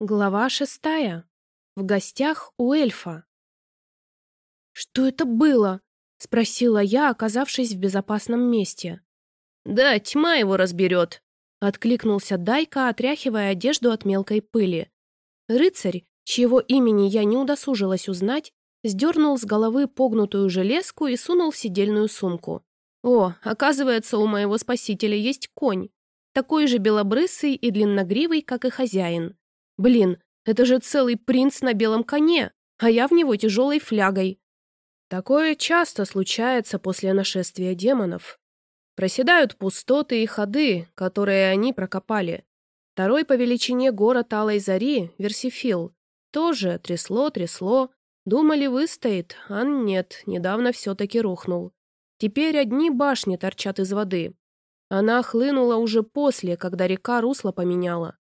Глава шестая. В гостях у эльфа. «Что это было?» — спросила я, оказавшись в безопасном месте. «Да, тьма его разберет», — откликнулся Дайка, отряхивая одежду от мелкой пыли. Рыцарь, чьего имени я не удосужилась узнать, сдернул с головы погнутую железку и сунул в сидельную сумку. О, оказывается, у моего спасителя есть конь, такой же белобрысый и длинногривый, как и хозяин. Блин, это же целый принц на белом коне, а я в него тяжелой флягой. Такое часто случается после нашествия демонов. Проседают пустоты и ходы, которые они прокопали. Второй по величине город Алой Зари, Версифил, тоже трясло-трясло. Думали, выстоит, а нет, недавно все-таки рухнул. Теперь одни башни торчат из воды. Она хлынула уже после, когда река русло поменяла.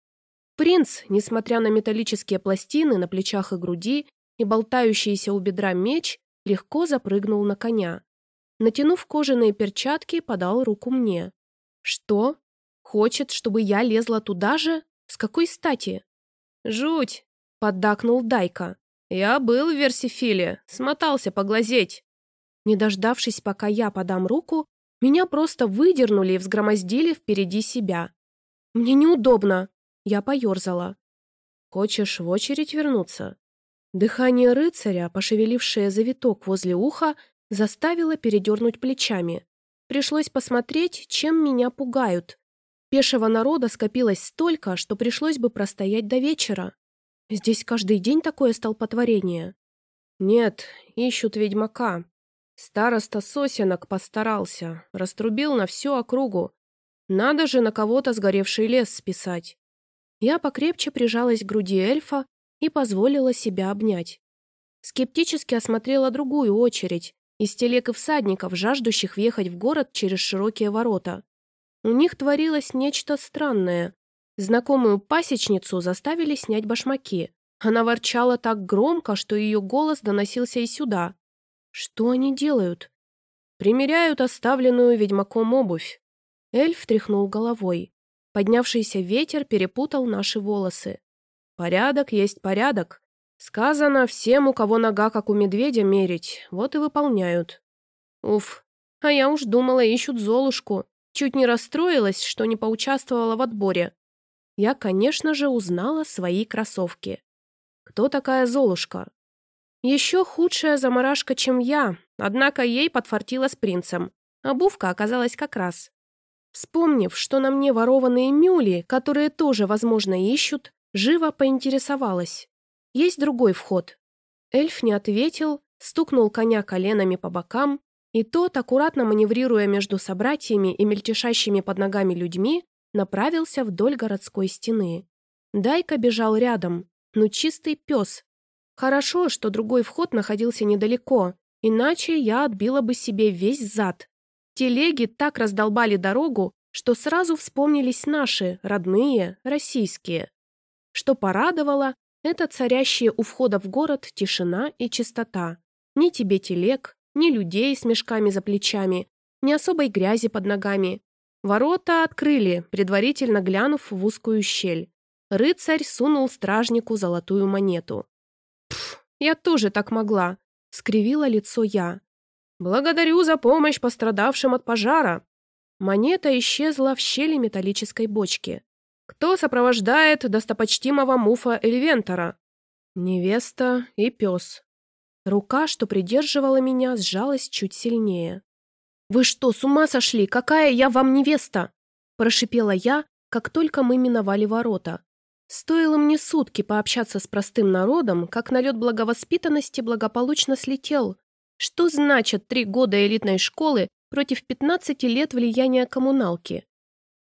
Принц, несмотря на металлические пластины на плечах и груди и болтающийся у бедра меч, легко запрыгнул на коня. Натянув кожаные перчатки, подал руку мне. «Что? Хочет, чтобы я лезла туда же? С какой стати?» «Жуть!» — поддакнул Дайка. «Я был в Версифиле, смотался поглазеть». Не дождавшись, пока я подам руку, меня просто выдернули и взгромоздили впереди себя. «Мне неудобно», я поерзала. «Хочешь в очередь вернуться?» Дыхание рыцаря, пошевелившее завиток возле уха, заставило передернуть плечами. Пришлось посмотреть, чем меня пугают. Пешего народа скопилось столько, что пришлось бы простоять до вечера. Здесь каждый день такое столпотворение. Нет, ищут ведьмака. Староста сосенок постарался, раструбил на всю округу. Надо же на кого-то сгоревший лес списать. Я покрепче прижалась к груди эльфа и позволила себя обнять. Скептически осмотрела другую очередь, из телег и всадников, жаждущих въехать в город через широкие ворота. У них творилось нечто странное. Знакомую пасечницу заставили снять башмаки. Она ворчала так громко, что ее голос доносился и сюда. Что они делают? Примеряют оставленную ведьмаком обувь. Эльф тряхнул головой. Поднявшийся ветер перепутал наши волосы. Порядок есть порядок. Сказано, всем, у кого нога, как у медведя, мерить, вот и выполняют. Уф, а я уж думала, ищут Золушку. Чуть не расстроилась, что не поучаствовала в отборе. Я, конечно же, узнала свои кроссовки. Кто такая Золушка? Еще худшая заморашка, чем я, однако ей подфартила с принцем. Обувка оказалась как раз. Вспомнив, что на мне ворованные мюли, которые тоже, возможно, ищут, живо поинтересовалась. Есть другой вход. Эльф не ответил, стукнул коня коленами по бокам, и тот, аккуратно маневрируя между собратьями и мельтешащими под ногами людьми, направился вдоль городской стены. Дайка бежал рядом, ну чистый пес. Хорошо, что другой вход находился недалеко, иначе я отбила бы себе весь зад. Телеги так раздолбали дорогу, что сразу вспомнились наши, родные, российские. Что порадовало, это царящие у входа в город тишина и чистота. Ни тебе телег, ни людей с мешками за плечами, ни особой грязи под ногами. Ворота открыли, предварительно глянув в узкую щель. Рыцарь сунул стражнику золотую монету. «Пф, я тоже так могла», — скривила лицо я. «Благодарю за помощь пострадавшим от пожара». Монета исчезла в щели металлической бочки. «Кто сопровождает достопочтимого Муфа Эльвентора?» «Невеста и пес». Рука, что придерживала меня, сжалась чуть сильнее. «Вы что, с ума сошли? Какая я вам невеста?» Прошипела я, как только мы миновали ворота. Стоило мне сутки пообщаться с простым народом, как налет благовоспитанности благополучно слетел, что значит три года элитной школы против 15 лет влияния коммуналки?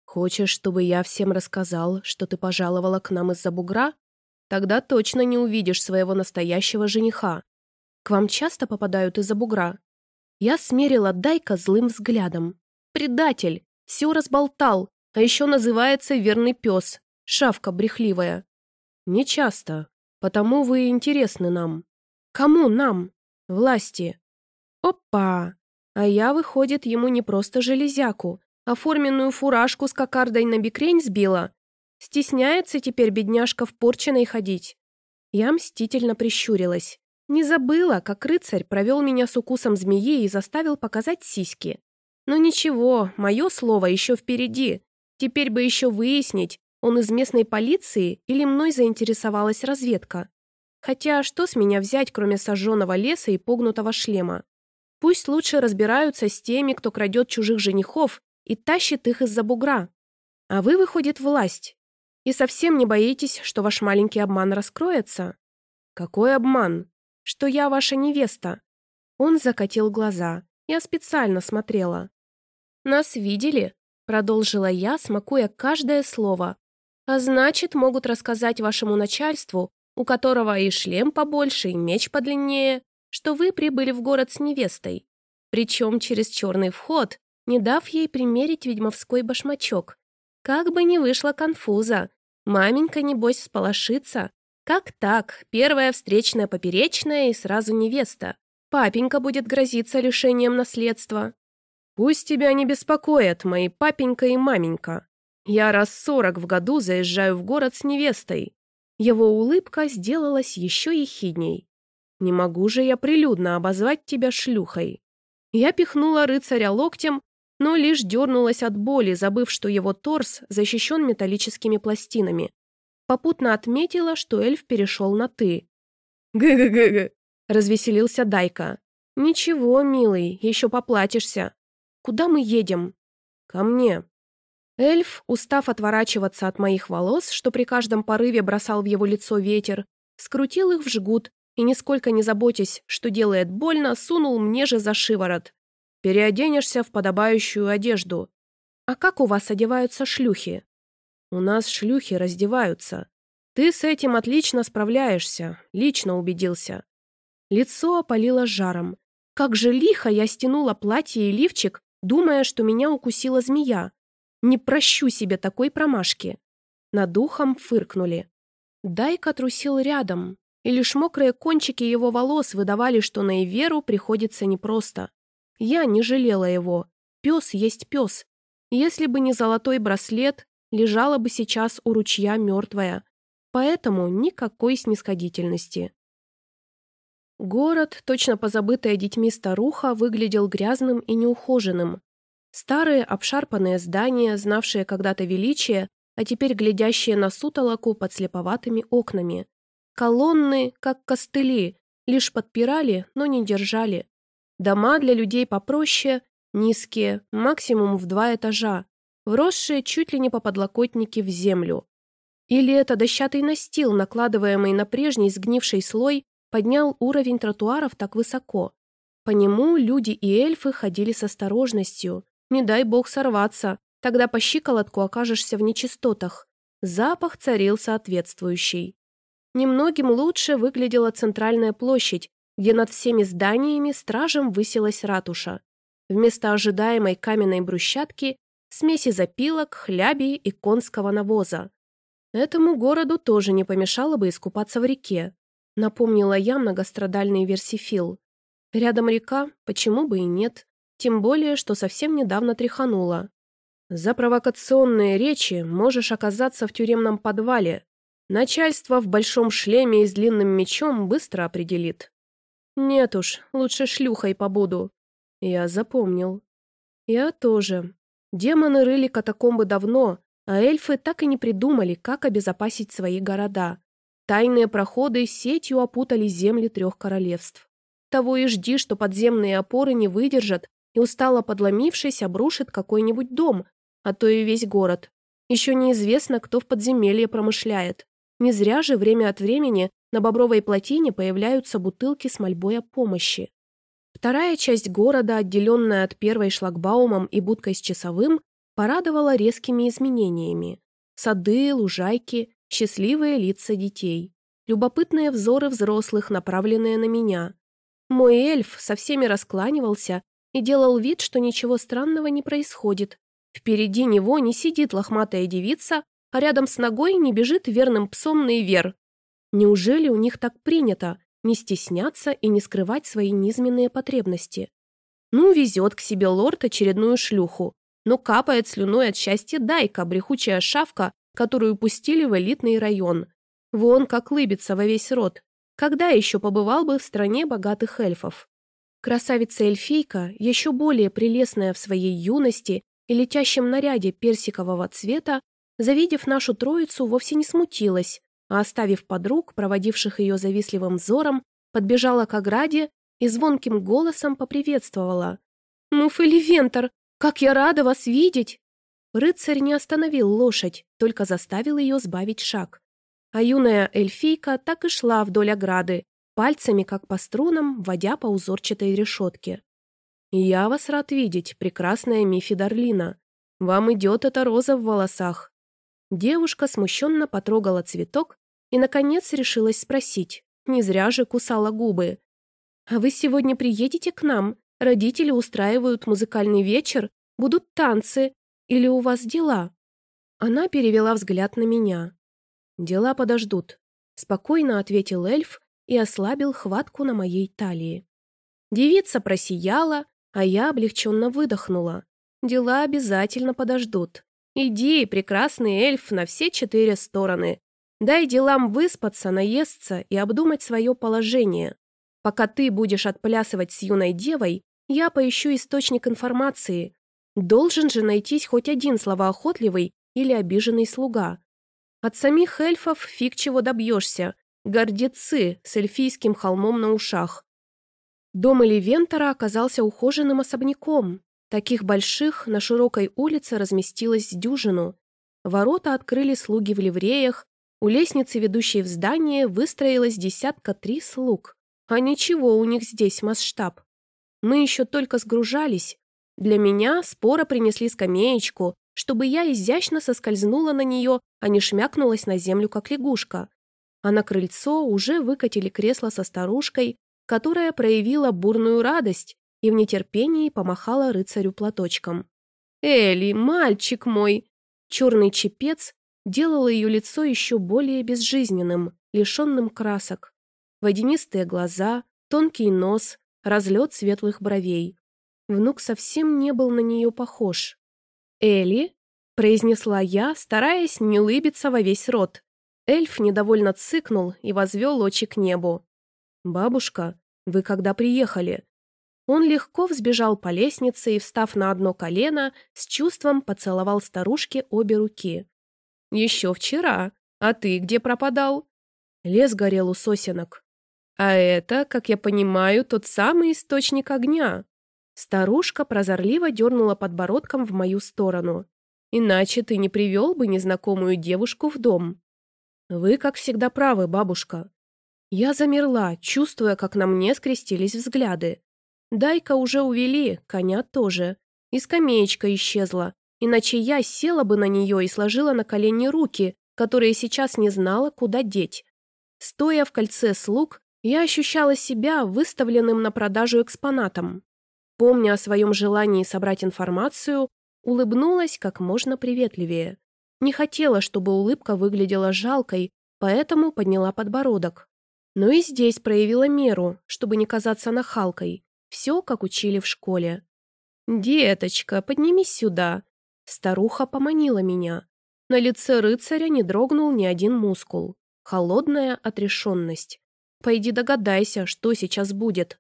Хочешь, чтобы я всем рассказал, что ты пожаловала к нам из-за бугра? Тогда точно не увидишь своего настоящего жениха. К вам часто попадают из-за бугра? Я смерила Дайка злым взглядом. Предатель! Все разболтал, а еще называется верный пес, шавка брехливая. Не часто, потому вы интересны нам. Кому нам? Власти. Опа! А я, выходит, ему не просто железяку, а форменную фуражку с кокардой на бикрень сбила. Стесняется теперь бедняжка в порченой ходить. Я мстительно прищурилась. Не забыла, как рыцарь провел меня с укусом змеи и заставил показать сиськи. Но ничего, мое слово еще впереди. Теперь бы еще выяснить, он из местной полиции или мной заинтересовалась разведка. Хотя что с меня взять, кроме сожженного леса и погнутого шлема? Пусть лучше разбираются с теми, кто крадет чужих женихов и тащит их из-за бугра. А вы, выходит, власть. И совсем не боитесь, что ваш маленький обман раскроется? Какой обман? Что я ваша невеста. Он закатил глаза. Я специально смотрела. Нас видели? Продолжила я, смакуя каждое слово. А значит, могут рассказать вашему начальству, у которого и шлем побольше, и меч подлиннее, что вы прибыли в город с невестой. Причем через черный вход, не дав ей примерить ведьмовской башмачок. Как бы ни вышло конфуза. Маменька, небось, сполошится. Как так? Первая встречная поперечная и сразу невеста. Папенька будет грозиться лишением наследства. Пусть тебя не беспокоят мои папенька и маменька. Я раз сорок в году заезжаю в город с невестой. Его улыбка сделалась еще ехидней. Не могу же я прилюдно обозвать тебя шлюхой. Я пихнула рыцаря локтем, но лишь дернулась от боли, забыв, что его торс защищен металлическими пластинами. Попутно отметила, что эльф перешел на «ты». «Г-г-г-г», — развеселился Дайка. «Ничего, милый, еще поплатишься. Куда мы едем?» «Ко мне», Эльф, устав отворачиваться от моих волос, что при каждом порыве бросал в его лицо ветер, скрутил их в жгут и, нисколько не заботясь, что делает больно, сунул мне же за шиворот. «Переоденешься в подобающую одежду». «А как у вас одеваются шлюхи?» «У нас шлюхи раздеваются. Ты с этим отлично справляешься, лично убедился». Лицо опалило жаром. Как же лихо я стянула платье и лифчик, думая, что меня укусила змея. Не прощу себе такой промашки. Над духом фыркнули. Дайка трусил рядом, и лишь мокрые кончики его волос выдавали, что на Иверу приходится непросто. Я не жалела его. Пес есть пес. Если бы не золотой браслет, лежала бы сейчас у ручья мертвая. Поэтому никакой снисходительности. Город, точно позабытая детьми старуха, выглядел грязным и неухоженным. Старые обшарпанные здания, знавшие когда-то величие, а теперь глядящие на сутолоку под слеповатыми окнами. Колонны, как костыли, лишь подпирали, но не держали. Дома для людей попроще, низкие, максимум в два этажа, вросшие чуть ли не по подлокотнике в землю. Или это дощатый настил, накладываемый на прежний сгнивший слой, поднял уровень тротуаров так высоко. По нему люди и эльфы ходили с осторожностью, не дай бог сорваться, тогда по щиколотку окажешься в нечистотах. Запах царил соответствующий. Немногим лучше выглядела центральная площадь, где над всеми зданиями стражем высилась ратуша. Вместо ожидаемой каменной брусчатки смеси запилок, хляби и конского навоза. Этому городу тоже не помешало бы искупаться в реке, напомнила я многострадальный Версифил. Рядом река, почему бы и нет? Тем более, что совсем недавно тряханула. За провокационные речи можешь оказаться в тюремном подвале. Начальство в большом шлеме и с длинным мечом быстро определит. Нет уж, лучше шлюхой побуду. Я запомнил. Я тоже. Демоны рыли катакомбы давно, а эльфы так и не придумали, как обезопасить свои города. Тайные проходы сетью опутали земли трех королевств. Того и жди, что подземные опоры не выдержат и устало подломившись обрушит какой-нибудь дом, а то и весь город. Еще неизвестно, кто в подземелье промышляет. Не зря же время от времени на Бобровой плотине появляются бутылки с мольбой о помощи. Вторая часть города, отделенная от первой шлагбаумом и будкой с часовым, порадовала резкими изменениями. Сады, лужайки, счастливые лица детей. Любопытные взоры взрослых, направленные на меня. Мой эльф со всеми раскланивался и делал вид, что ничего странного не происходит. Впереди него не сидит лохматая девица, а рядом с ногой не бежит верным псом Наивер. Неужели у них так принято не стесняться и не скрывать свои низменные потребности? Ну, везет к себе лорд очередную шлюху, но капает слюной от счастья дайка, брехучая шавка, которую пустили в элитный район. Вон как лыбится во весь рот. Когда еще побывал бы в стране богатых эльфов? Красавица-эльфийка, еще более прелестная в своей юности и летящем наряде персикового цвета, завидев нашу троицу, вовсе не смутилась, а оставив подруг, проводивших ее завистливым взором, подбежала к ограде и звонким голосом поприветствовала. «Муфели Вентор, как я рада вас видеть!» Рыцарь не остановил лошадь, только заставил ее сбавить шаг. А юная эльфийка так и шла вдоль ограды, пальцами, как по струнам, водя по узорчатой решетке. «Я вас рад видеть, прекрасная Мифи Дарлина. Вам идет эта роза в волосах». Девушка смущенно потрогала цветок и, наконец, решилась спросить. Не зря же кусала губы. «А вы сегодня приедете к нам? Родители устраивают музыкальный вечер, будут танцы. Или у вас дела?» Она перевела взгляд на меня. «Дела подождут», — спокойно ответил эльф и ослабил хватку на моей талии. Девица просияла, а я облегченно выдохнула. Дела обязательно подождут. Иди, прекрасный эльф, на все четыре стороны. Дай делам выспаться, наесться и обдумать свое положение. Пока ты будешь отплясывать с юной девой, я поищу источник информации. Должен же найтись хоть один словоохотливый или обиженный слуга. От самих эльфов фиг чего добьешься. Гордецы с эльфийским холмом на ушах. Дом Эливентора оказался ухоженным особняком. Таких больших на широкой улице разместилось дюжину. Ворота открыли слуги в ливреях, у лестницы, ведущей в здание, выстроилась десятка три слуг. А ничего, у них здесь масштаб. Мы еще только сгружались. Для меня спора принесли скамеечку, чтобы я изящно соскользнула на нее, а не шмякнулась на землю, как лягушка а на крыльцо уже выкатили кресло со старушкой, которая проявила бурную радость и в нетерпении помахала рыцарю платочком. «Элли, мальчик мой!» Черный чепец делал ее лицо еще более безжизненным, лишенным красок. Водянистые глаза, тонкий нос, разлет светлых бровей. Внук совсем не был на нее похож. «Элли?» — произнесла я, стараясь не улыбиться во весь рот. Эльф недовольно цыкнул и возвел очи к небу. «Бабушка, вы когда приехали?» Он легко взбежал по лестнице и, встав на одно колено, с чувством поцеловал старушке обе руки. «Еще вчера. А ты где пропадал?» Лес горел у сосенок. «А это, как я понимаю, тот самый источник огня». Старушка прозорливо дернула подбородком в мою сторону. «Иначе ты не привел бы незнакомую девушку в дом». «Вы, как всегда, правы, бабушка». Я замерла, чувствуя, как на мне скрестились взгляды. Дайка уже увели, коня тоже. И скамеечка исчезла, иначе я села бы на нее и сложила на колени руки, которые сейчас не знала, куда деть. Стоя в кольце слуг, я ощущала себя выставленным на продажу экспонатом. Помня о своем желании собрать информацию, улыбнулась как можно приветливее. Не хотела, чтобы улыбка выглядела жалкой, поэтому подняла подбородок. Но и здесь проявила меру, чтобы не казаться нахалкой. Все, как учили в школе. «Деточка, поднимись сюда!» Старуха поманила меня. На лице рыцаря не дрогнул ни один мускул. Холодная отрешенность. «Пойди догадайся, что сейчас будет».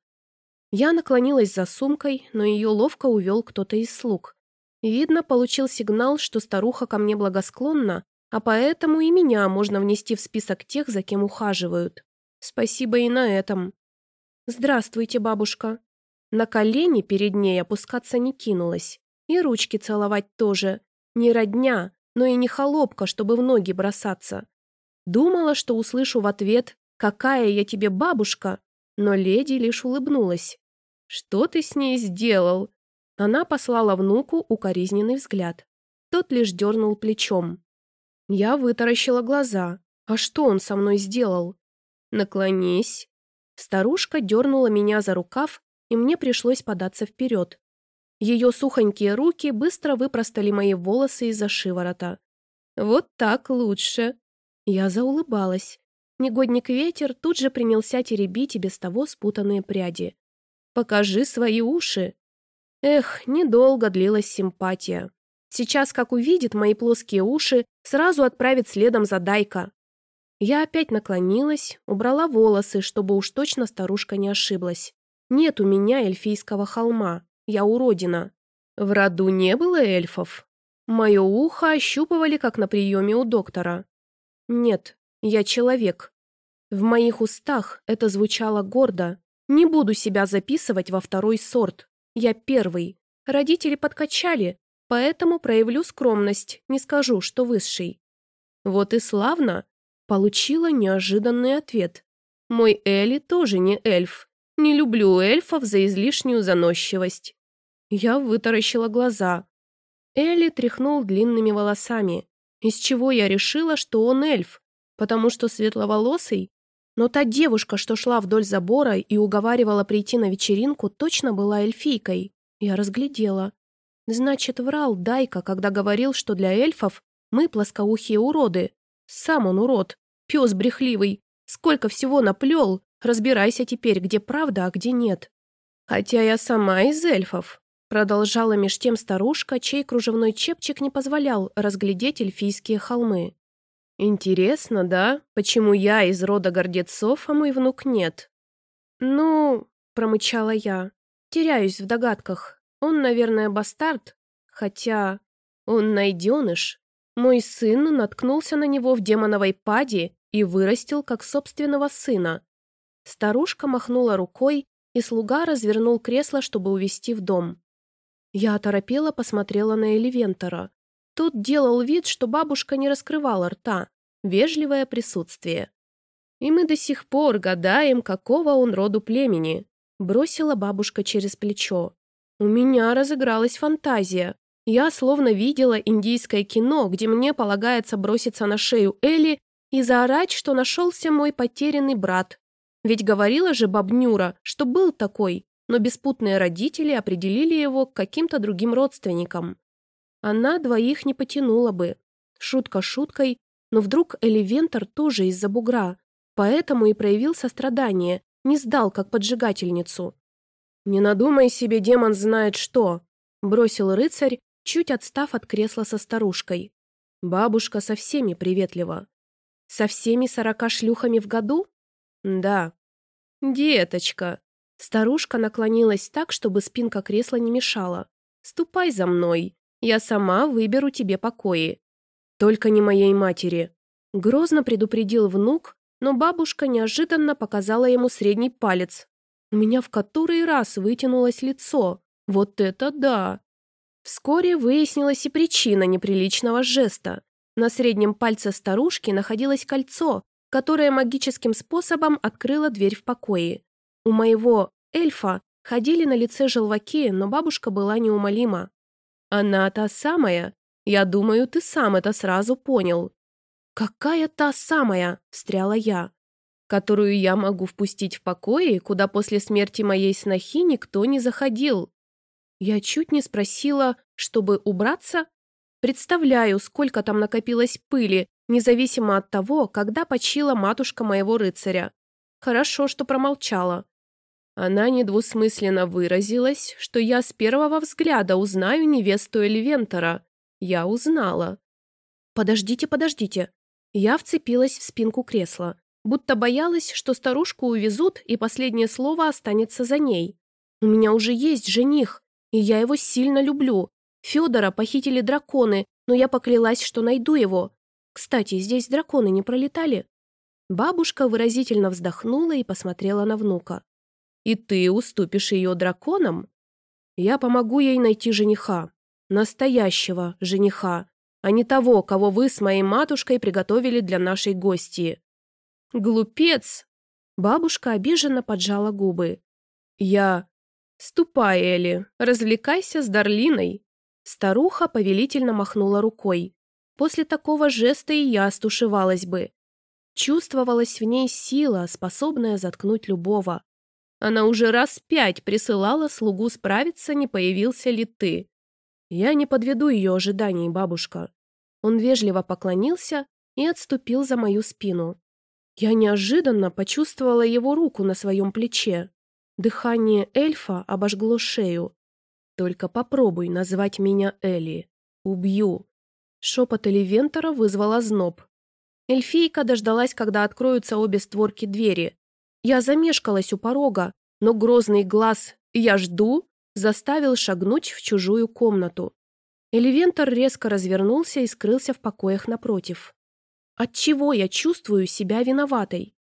Я наклонилась за сумкой, но ее ловко увел кто-то из слуг. Видно, получил сигнал, что старуха ко мне благосклонна, а поэтому и меня можно внести в список тех, за кем ухаживают. Спасибо и на этом. Здравствуйте, бабушка. На колени перед ней опускаться не кинулась. И ручки целовать тоже. Не родня, но и не холопка, чтобы в ноги бросаться. Думала, что услышу в ответ «Какая я тебе бабушка?» Но леди лишь улыбнулась. «Что ты с ней сделал?» Она послала внуку укоризненный взгляд. Тот лишь дернул плечом. Я вытаращила глаза. А что он со мной сделал? Наклонись. Старушка дернула меня за рукав, и мне пришлось податься вперед. Ее сухонькие руки быстро выпростали мои волосы из-за шиворота. «Вот так лучше!» Я заулыбалась. Негодник ветер тут же принялся теребить и без того спутанные пряди. «Покажи свои уши!» Эх, недолго длилась симпатия. Сейчас, как увидит мои плоские уши, сразу отправит следом за Дайка. Я опять наклонилась, убрала волосы, чтобы уж точно старушка не ошиблась. Нет у меня эльфийского холма, я уродина. В роду не было эльфов. Мое ухо ощупывали, как на приеме у доктора. Нет, я человек. В моих устах это звучало гордо. Не буду себя записывать во второй сорт. Я первый. Родители подкачали, поэтому проявлю скромность, не скажу, что высший. Вот и славно. Получила неожиданный ответ. Мой Элли тоже не эльф. Не люблю эльфов за излишнюю заносчивость. Я вытаращила глаза. Элли тряхнул длинными волосами, из чего я решила, что он эльф, потому что светловолосый. Но та девушка, что шла вдоль забора и уговаривала прийти на вечеринку, точно была эльфийкой. Я разглядела. Значит, врал Дайка, когда говорил, что для эльфов мы плоскоухие уроды. Сам он урод. Пес брехливый. Сколько всего наплел. Разбирайся теперь, где правда, а где нет. Хотя я сама из эльфов. Продолжала меж тем старушка, чей кружевной чепчик не позволял разглядеть эльфийские холмы. «Интересно, да? Почему я из рода гордецов, а мой внук нет?» «Ну...» — промычала я. «Теряюсь в догадках. Он, наверное, бастард. Хотя... Он найденыш. Мой сын наткнулся на него в демоновой паде и вырастил как собственного сына». Старушка махнула рукой, и слуга развернул кресло, чтобы увести в дом. Я оторопела посмотрела на Эливентора. Тот делал вид, что бабушка не раскрывала рта. Вежливое присутствие. «И мы до сих пор гадаем, какого он роду племени», бросила бабушка через плечо. У меня разыгралась фантазия. Я словно видела индийское кино, где мне полагается броситься на шею Элли и заорать, что нашелся мой потерянный брат. Ведь говорила же бабнюра, что был такой, но беспутные родители определили его к каким-то другим родственникам. Она двоих не потянула бы. Шутка шуткой, но вдруг Эливентор тоже из-за бугра, поэтому и проявил сострадание, не сдал как поджигательницу. «Не надумай себе, демон знает что», — бросил рыцарь, чуть отстав от кресла со старушкой. Бабушка со всеми приветлива. Со всеми сорока шлюхами в году? Да. Деточка, Старушка наклонилась так, чтобы спинка кресла не мешала. «Ступай за мной. Я сама выберу тебе покои. Только не моей матери». Грозно предупредил внук, но бабушка неожиданно показала ему средний палец. У меня в который раз вытянулось лицо. Вот это да! Вскоре выяснилась и причина неприличного жеста. На среднем пальце старушки находилось кольцо, которое магическим способом открыло дверь в покое. У моего эльфа ходили на лице желваки, но бабушка была неумолима. «Она та самая. Я думаю, ты сам это сразу понял». «Какая та самая?» – встряла я. «Которую я могу впустить в покое, куда после смерти моей снохи никто не заходил». Я чуть не спросила, чтобы убраться. Представляю, сколько там накопилось пыли, независимо от того, когда почила матушка моего рыцаря. Хорошо, что промолчала. Она недвусмысленно выразилась, что я с первого взгляда узнаю невесту Эльвентора. Я узнала. «Подождите, подождите». Я вцепилась в спинку кресла, будто боялась, что старушку увезут, и последнее слово останется за ней. У меня уже есть жених, и я его сильно люблю. Федора похитили драконы, но я поклялась, что найду его. Кстати, здесь драконы не пролетали?» Бабушка выразительно вздохнула и посмотрела на внука. И ты уступишь ее драконам? Я помогу ей найти жениха. Настоящего жениха, а не того, кого вы с моей матушкой приготовили для нашей гости. Глупец! Бабушка обиженно поджала губы. Я... Ступай, Элли, развлекайся с Дарлиной. Старуха повелительно махнула рукой. После такого жеста и я стушевалась бы. Чувствовалась в ней сила, способная заткнуть любого. Она уже раз пять присылала слугу справиться, не появился ли ты. Я не подведу ее ожиданий, бабушка. Он вежливо поклонился и отступил за мою спину. Я неожиданно почувствовала его руку на своем плече. Дыхание эльфа обожгло шею. Только попробуй назвать меня Элли. Убью. Шепот Эливентора вызвал озноб. Эльфийка дождалась, когда откроются обе створки двери. Я замешкалась у порога, но грозный глаз «Я жду» заставил шагнуть в чужую комнату. Эливентор резко развернулся и скрылся в покоях напротив. Отчего я чувствую себя виноватой?